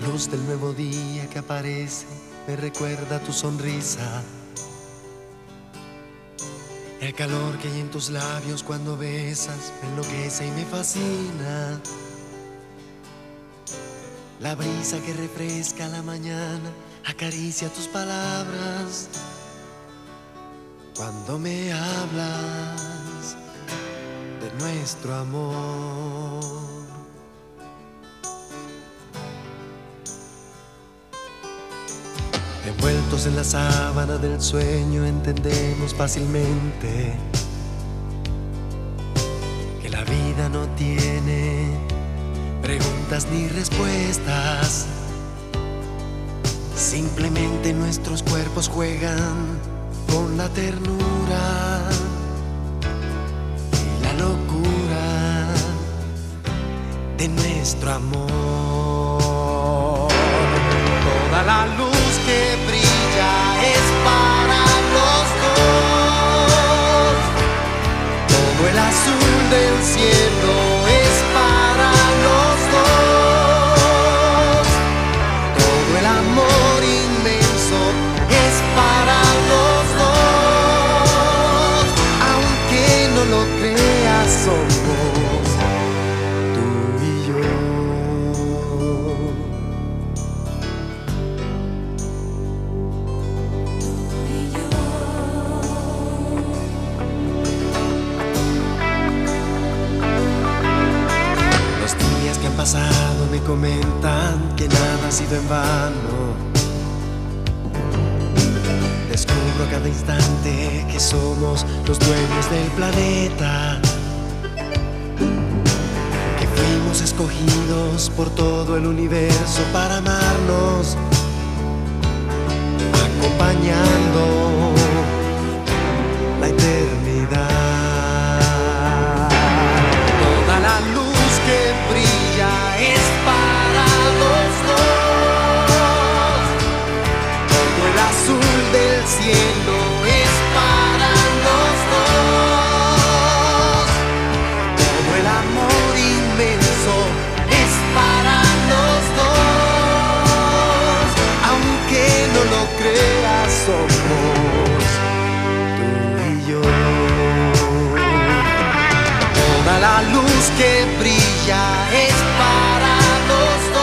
La luz del nuevo día que aparece me recuerda tu sonrisa. El calor que hay en tus labios cuando besas me enloquece y me fascina. La brisa que refresca la mañana acaricia tus palabras. Cuando me hablas de nuestro amor. Envueltos en la sábana del sueño entendemos fácilmente que la vida no tiene preguntas ni respuestas. Simplemente nuestros cuerpos juegan con la ternura y la locura de nuestro amor. Toda la luz que nada ha sido en vano. Descubro cada instante que somos los dueños del planeta. Que fuimos escogidos por todo el universo para amarnos. Acompañando somos tú y yo. Toda la luz que brilla es para los dos.